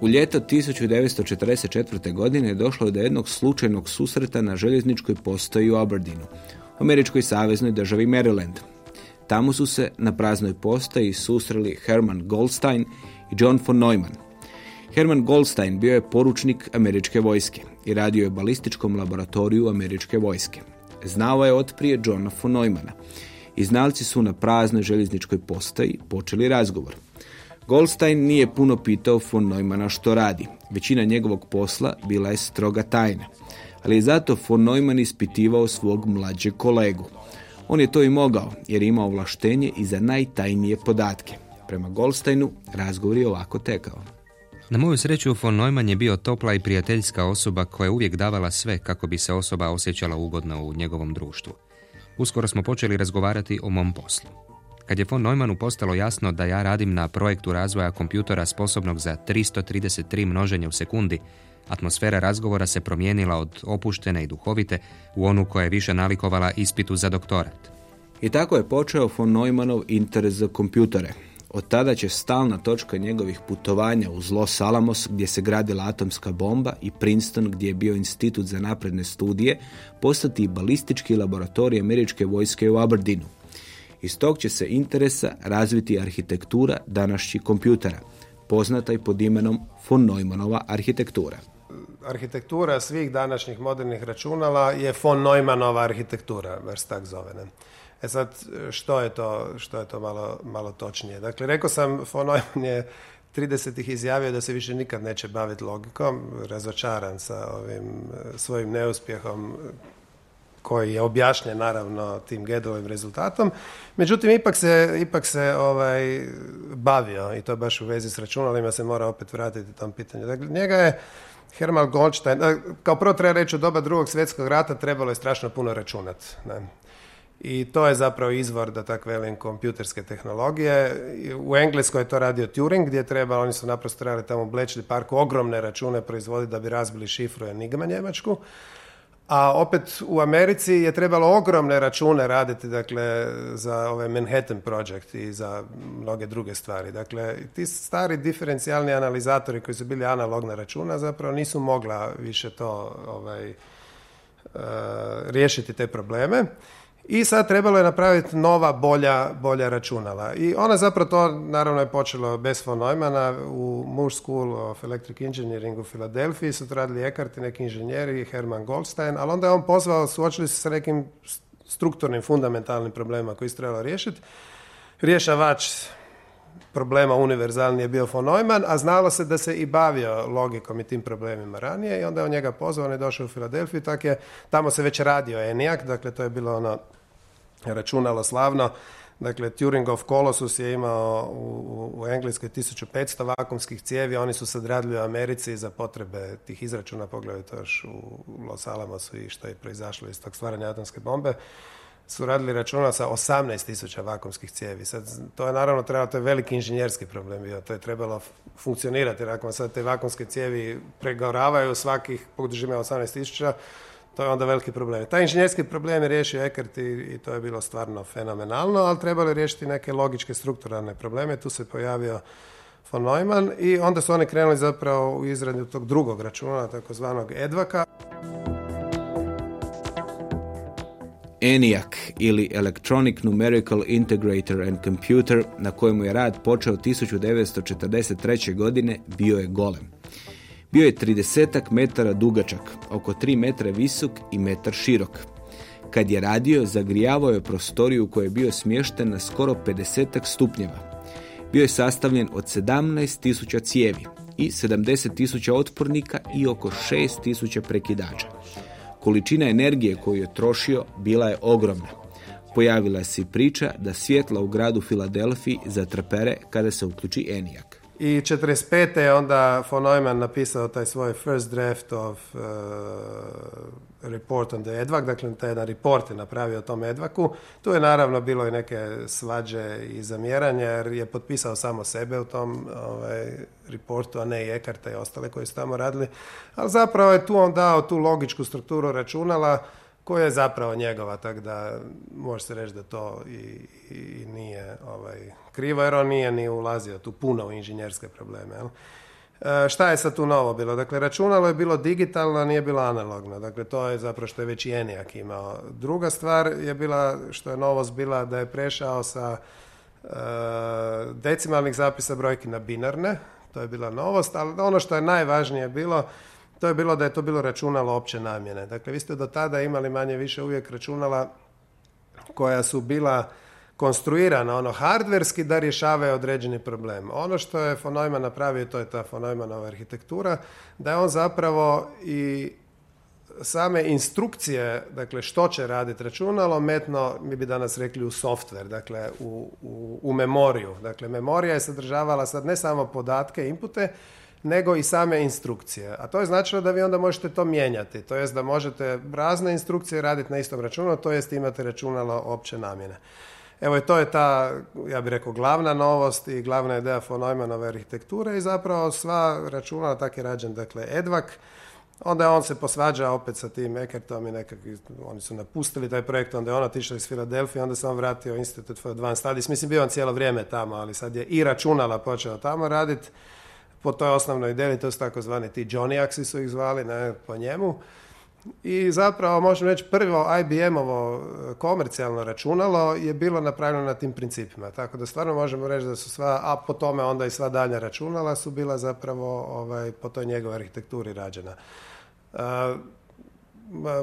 U ljeto 1944. godine došlo je do jednog slučajnog susreta na željezničkoj postoji u Aberdeenu, u američkoj saveznoj državi Maryland. Tamo su se na praznoj postaji susreli Herman Goldstein i John von Neumann. Herman Goldstein bio je poručnik američke vojske i radio je balističkom laboratoriju američke vojske. Znao je otprije Johna von Neumana i znalci su na praznoj željezničkoj postaji počeli razgovor. Goldstein nije puno pitao von Neumana što radi. Većina njegovog posla bila je stroga tajna. Ali je zato von Neumann ispitivao svog mlađeg kolegu. On je to i mogao jer je imao ovlaštenje i za najtajnije podatke. Prema Goldsteinu razgovor je ovako tekao. Na moju sreću von Neumann je bio topla i prijateljska osoba koja je uvijek davala sve kako bi se osoba osjećala ugodno u njegovom društvu. Uskoro smo počeli razgovarati o mom poslu. Kad je von Neumannu postalo jasno da ja radim na projektu razvoja kompjutora sposobnog za 333 množenja u sekundi, atmosfera razgovora se promijenila od opuštene i duhovite u onu koja je više nalikovala ispitu za doktorat. I tako je počeo von Neumannov interes za kompjutore. Od tada će stalna točka njegovih putovanja uz Los Alamos gdje se gradila atomska bomba i Princeton gdje je bio institut za napredne studije postati i balistički laboratorij američke vojske u Aberdeenu. Iz tog će se interesa razviti arhitektura današnjih kompjutera, poznata i pod imenom von Neumannova arhitektura. Arhitektura svih današnjih modernih računala je von Neumannova arhitektura, baš tak zove. Ne? E sad, što je to, što je to malo, malo točnije? Dakle, rekao sam, von Neumann je 30-ih izjavio da se više nikad neće baviti logikom, razočaran sa ovim svojim neuspjehom koji je objašnjen naravno tim Gedovim rezultatom. Međutim, ipak se, ipak se ovaj, bavio i to baš u vezi s računalima se mora opet vratiti tom pitanju. Dakle, njega je Herman Goldstein, kao prvo treba reći od doba drugog svjetskog rata trebalo je strašno puno računati. I to je zapravo izvor, da tako velim, kompjuterske tehnologije. U Engleskoj je to radio Turing, gdje treba, oni su naprosto trebali tamo u Bletchley Parku ogromne račune proizvoditi da bi razbili šifru Enigma njemačku a opet u Americi je trebalo ogromne račune raditi dakle, za ovaj Manhattan Project i za mnoge druge stvari. Dakle, ti stari diferencijalni analizatori koji su bili analogna računa zapravo nisu mogla više to ovaj, uh, riješiti te probleme i sad trebalo je napraviti nova, bolja, bolja računala. I ona zapravo to, naravno, je počelo bez von Neumana u Moore School of Electric Engineering u Filadelfiji su to radili Eckart i neki inženjeri, Herman Goldstein, ali onda je on pozvao, suočili se sa nekim strukturnim, fundamentalnim problemima koji se trebalo riješiti. Rješavač problema univerzalni je bio von Neumann, a znalo se da se i bavio logikom i tim problemima ranije i onda je on njega pozvao, on je došao u Filadelfiju, tak je, tamo se već radio ENIAC, dakle to je bilo ono računalo slavno. Dakle, Turingov Colossus je imao u, u Engleskoj 1500 vakumskih cijevi, oni su sad radili u Americi za potrebe tih izračuna, pogledajte još u Los Alamosu i što je proizašlo iz tog stvaranja atomske bombe su radili računa sa 18.000 vakumskih cijevi. Sad, to je naravno trebalo, to je veliki inženjerski problem bio, to je trebalo funkcionirati, jer ako sad te vakumske cijevi pregoravaju svakih, podržima 18.000, to je onda veliki problem. Taj inženjerski problem je riješio Eckert i, i to je bilo stvarno fenomenalno, ali trebalo je riješiti neke logičke strukturalne probleme. Tu se pojavio von Neumann i onda su oni krenuli zapravo u izradu tog drugog računa, takozvanog Edvaka. ENIAC ili Electronic Numerical Integrator and Computer na kojemu je rad počeo 1943. godine bio je golem. Bio je 30 metara dugačak, oko 3 metra visok i metar širok. Kad je radio, zagrijavao je prostoriju u kojoj je bio smješten na skoro 50 stupnjeva. Bio je sastavljen od 17.000 cijevi i 70.000 otpornika i oko 6.000 prekidača. Količina energije koju je trošio bila je ogromna. pojavila se priča da svjetla u gradu Filadelfiji zatrpere kada se uključi Enijak. I 45. je onda von Neumann napisao taj svoj first draft of uh, report on the Edvak, dakle taj jedan report je napravio o tom Edvaku. Tu je naravno bilo i neke svađe i zamjeranja jer je potpisao samo sebe u tom ovaj, reportu, a ne i Ekarta i ostale koji su tamo radili. Ali zapravo je tu on dao tu logičku strukturu računala koja je zapravo njegova, tako da može se reći da to i, i nije ovaj, krivo, jer on nije ni ulazio tu puno u inženjerske probleme. Jel? E, šta je sad tu novo bilo? Dakle, računalo je bilo digitalno, nije bilo analogno. Dakle, to je zapravo što je već Enijak imao. Druga stvar je bila, što je novost bila, da je prešao sa e, decimalnih zapisa brojki na binarne. To je bila novost, ali ono što je najvažnije bilo, to je bilo da je to bilo računalo opće namjene. Dakle, vi ste do tada imali manje više uvijek računala koja su bila konstruirana ono hardverski da rješavaju određeni problem. Ono što je von Neumann napravio, to je ta von Neumannova arhitektura, da je on zapravo i same instrukcije, dakle što će raditi računalo, metno, mi bi danas rekli u software, dakle u, u, u memoriju. Dakle, memorija je sadržavala sad ne samo podatke, inpute, nego i same instrukcije. A to je značilo da vi onda možete to mijenjati. To jest da možete razne instrukcije raditi na istom računalu, to jest imate računalo opće namjene. Evo i to je ta, ja bih rekao, glavna novost i glavna ideja von Neumannove arhitekture i zapravo sva računala, tak je rađen, dakle, Edvak, Onda on se posvađa opet sa tim Eckertom i nekakvi, oni su napustili taj projekt, onda je on otišao iz Filadelfije, onda se on vratio Institute for Advanced Studies. Mislim, bio on cijelo vrijeme tamo, ali sad je i računala počeo tamo raditi po toj osnovnoj ideji, to su takozvani ti Johnny su ih zvali ne, po njemu. I zapravo možemo reći prvo IBM-ovo e, komercijalno računalo je bilo napravljeno na tim principima. Tako da stvarno možemo reći da su sva, a po tome onda i sva dalja računala su bila zapravo ovaj, po toj njegovoj arhitekturi rađena. Uh,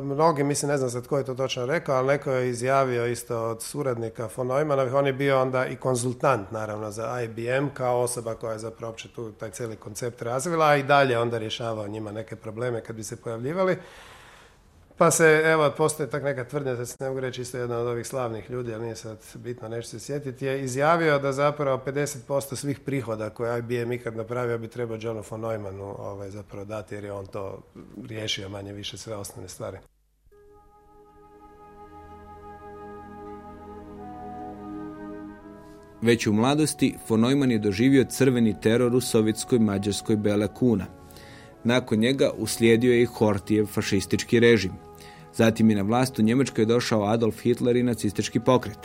mnogi, mislim, ne znam sad tko je to točno rekao, ali neko je izjavio isto od suradnika von Neumannovih, on je bio onda i konzultant, naravno, za IBM, kao osoba koja je zapravo uopće tu taj cijeli koncept razvila, a i dalje onda rješavao njima neke probleme kad bi se pojavljivali. Pa se, evo, postoje tak neka tvrdnja, da se ne mogu reći isto jedan od ovih slavnih ljudi, ali nije sad bitno nešto se sjetiti, je izjavio da zapravo 50% svih prihoda koje IBM ikad napravio bi trebao Johnu von Neumannu ovaj, zapravo dati, jer je on to riješio manje više sve osnovne stvari. Već u mladosti von Neumann je doživio crveni teror u sovjetskoj mađarskoj Bele Kuna. Nakon njega uslijedio je i Hortijev fašistički režim. Zatim je na vlast u Njemačkoj došao Adolf Hitler i nacistički pokret.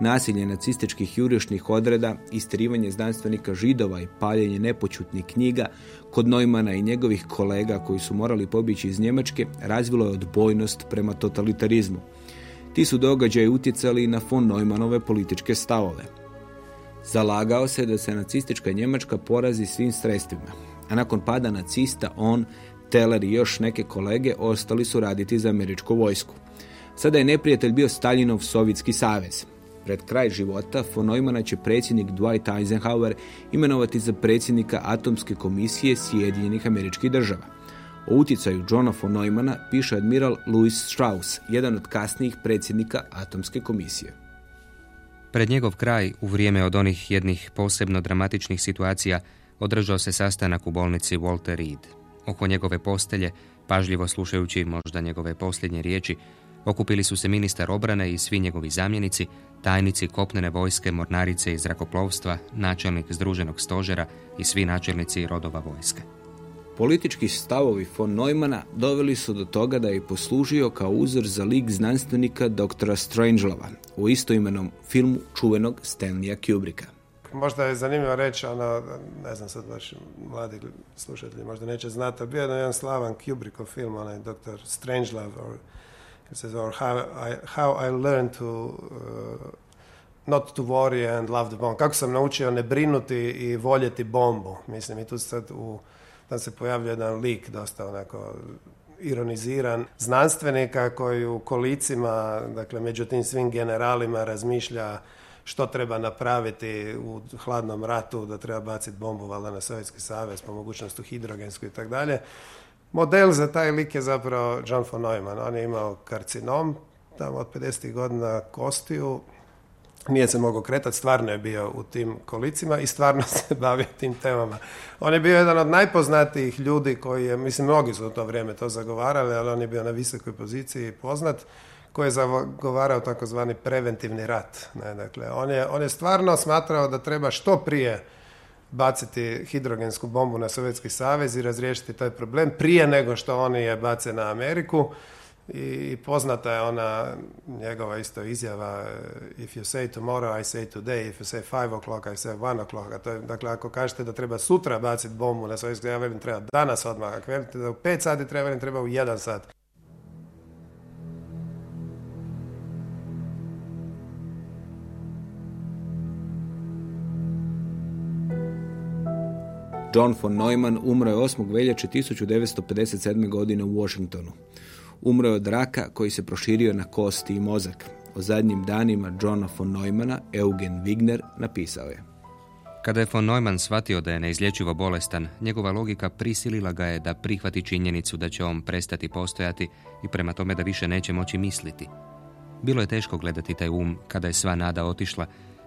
Nasilje nacističkih jurišnih odreda, isterivanje znanstvenika židova i paljenje nepoćutnih knjiga kod Neumana i njegovih kolega koji su morali pobići iz Njemačke razvilo je odbojnost prema totalitarizmu. Ti su događaji utjecali i na von Neumannove političke stavove. Zalagao se da se nacistička Njemačka porazi svim sredstvima, a nakon pada nacista on Teller i još neke kolege ostali su raditi za američku vojsku. Sada je neprijatelj bio Staljinov Sovjetski savez. Pred kraj života von Neumana će predsjednik Dwight Eisenhower imenovati za predsjednika Atomske komisije Sjedinjenih američkih država. O utjecaju Johna von Neumana piše admiral Louis Strauss, jedan od kasnijih predsjednika Atomske komisije. Pred njegov kraj, u vrijeme od onih jednih posebno dramatičnih situacija, održao se sastanak u bolnici Walter Reed. Oko njegove postelje, pažljivo slušajući možda njegove posljednje riječi, okupili su se ministar obrane i svi njegovi zamjenici, tajnici kopnene vojske, mornarice i zrakoplovstva, načelnik združenog stožera i svi načelnici rodova vojske. Politički stavovi von Neumana doveli su do toga da je poslužio kao uzor za lik znanstvenika doktora Strangelova u istoimenom filmu čuvenog Stanleya Kubricka možda je zanimljivo reći, ono, ne znam sad baš mladi slušatelji možda neće znati, bio je jedan slavan Kubrickov film, onaj Dr. Strangelove, or, se zove how I, how I learned to uh, not to worry and love the bomb. Kako sam naučio ne brinuti i voljeti bombu. Mislim, i tu sad u, tam se pojavlja jedan lik dosta onako ironiziran znanstvenika koji u kolicima, dakle među tim svim generalima razmišlja što treba napraviti u hladnom ratu, da treba baciti bombu valjda na Sovjetski savez, po mogućnosti hidrogensku i tako dalje. Model za taj lik je zapravo John von Neumann. On je imao karcinom tamo od 50. godina kostiju, nije se mogao kretati, stvarno je bio u tim kolicima i stvarno se bavio tim temama. On je bio jedan od najpoznatijih ljudi koji je, mislim, mnogi su u to vrijeme to zagovarali, ali on je bio na visokoj poziciji poznat, koji je zagovarao takozvani preventivni rat. Ne? Dakle, on je, on je stvarno smatrao da treba što prije baciti hidrogensku bombu na Sovjetski savez i razriješiti taj problem prije nego što oni je bace na Ameriku i poznata je ona njegova isto izjava if you say tomorrow, I say today, if you say five o'clock, I say one o'clock. To je, dakle, ako kažete da treba sutra baciti bombu na Sovjetski, ja velim treba danas odmah. Ako velite da u pet sati treba, velim treba u jedan sat. John von Neumann umro je 8. veljače 1957. godine u Washingtonu. Umro je od raka koji se proširio na kosti i mozak. O zadnjim danima Johna von Neumana Eugen Wigner napisao je. Kada je von Neumann shvatio da je neizlječivo bolestan, njegova logika prisilila ga je da prihvati činjenicu da će on prestati postojati i prema tome da više neće moći misliti. Bilo je teško gledati taj um kada je sva nada otišla,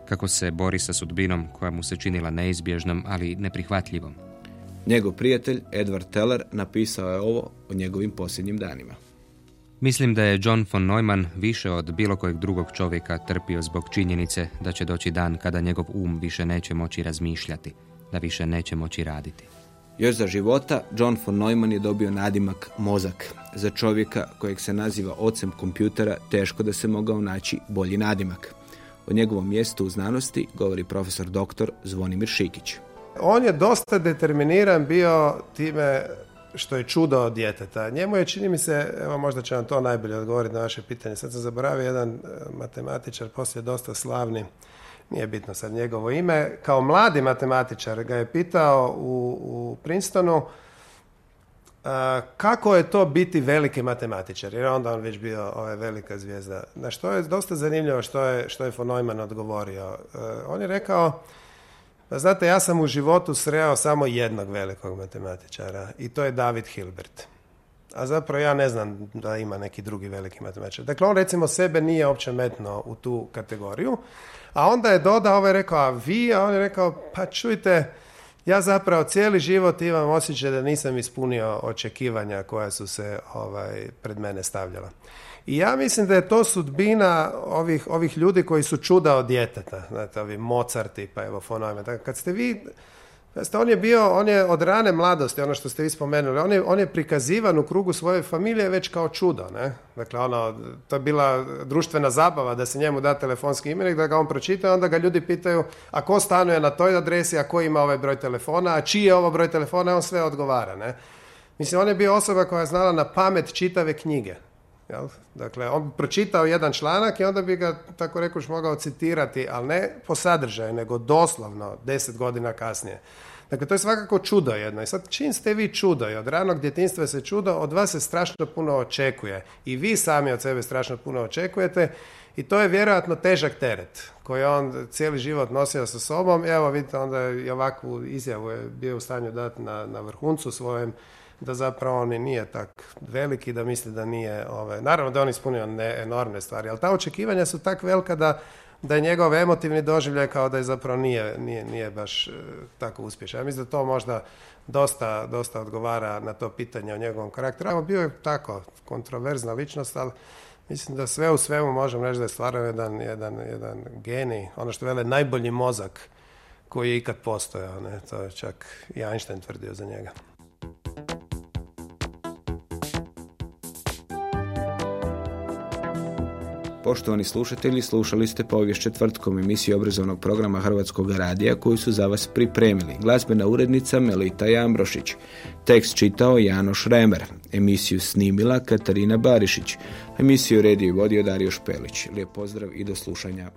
kako se bori sa sudbinom koja mu se činila neizbježnom, ali neprihvatljivom. Njegov prijatelj Edward Teller napisao je ovo o njegovim posljednjim danima. Mislim da je John von Neumann više od bilo kojeg drugog čovjeka trpio zbog činjenice da će doći dan kada njegov um više neće moći razmišljati, da više neće moći raditi. Još za života John von Neumann je dobio nadimak mozak. Za čovjeka kojeg se naziva ocem kompjutera teško da se mogao naći bolji nadimak. O njegovom mjestu u znanosti govori profesor doktor Zvonimir Šikić. On je dosta determiniran bio time što je čudo od djeteta. Njemu je, čini mi se, evo možda će vam to najbolje odgovoriti na vaše pitanje. Sad sam zaboravio jedan e, matematičar, poslije dosta slavni, nije bitno sad njegovo ime, kao mladi matematičar ga je pitao u, u Princetonu kako je to biti veliki matematičar, jer onda on već bio ovaj, velika zvijezda. Na što je dosta zanimljivo što je, što je von Neumann odgovorio. E, on je rekao, pa znate, ja sam u životu sreo samo jednog velikog matematičara i to je David Hilbert. A zapravo ja ne znam da ima neki drugi veliki matematičar. Dakle, on recimo sebe nije uopće metno u tu kategoriju, a onda je dodao, ovaj rekao, a vi, a on je rekao, pa čujte, ja zapravo cijeli život imam osjećaj da nisam ispunio očekivanja koja su se ovaj, pred mene stavljala. I ja mislim da je to sudbina ovih, ovih ljudi koji su čuda od djeteta, znate, ovi Mozarti, pa evo fonojme. Dakle, kad ste vi on je bio, on je od rane mladosti, ono što ste vi spomenuli, on je, on je prikazivan u krugu svoje familije već kao čudo, ne? Dakle, ono, to je bila društvena zabava da se njemu da telefonski imenik, da ga on pročita, onda ga ljudi pitaju, a ko stanuje na toj adresi, a ko ima ovaj broj telefona, a čiji je ovo broj telefona, on sve odgovara, ne? Mislim, on je bio osoba koja je znala na pamet čitave knjige. Jel? Dakle, on bi pročitao jedan članak i onda bi ga, tako rekuš, mogao citirati, ali ne po sadržaju, nego doslovno deset godina kasnije. Dakle, to je svakako čudo jedno. I sad, čim ste vi čudo i od ranog djetinstva se čudo, od vas se strašno puno očekuje. I vi sami od sebe strašno puno očekujete i to je vjerojatno težak teret koji on cijeli život nosio sa sobom. Evo, vidite, onda i ovakvu izjavu je bio u stanju dati na, na vrhuncu svojem da zapravo on nije tak veliki, da misli da nije, ove, naravno da on ispunio ne, enormne stvari, ali ta očekivanja su tak velika da, da je njegov emotivni doživljaj kao da je zapravo nije, nije, nije baš e, tako uspješan. Ja mislim da to možda dosta, dosta odgovara na to pitanje o njegovom karakteru. Bio je tako kontroverzna ličnost, ali mislim da sve u svemu možemo reći da je stvarno jedan, jedan, jedan genij, ono što vele najbolji mozak koji je ikad postojao. Ne? To je čak i Einstein tvrdio za njega. Poštovani slušatelji, slušali ste povijest četvrtkom emisiju obrazovnog programa Hrvatskog radija koju su za vas pripremili. Glazbena urednica Melita Jambrošić. Tekst čitao Jano Šremer. Emisiju snimila Katarina Barišić. Emisiju redio i vodio Dario Špelić. Lijep pozdrav i do slušanja.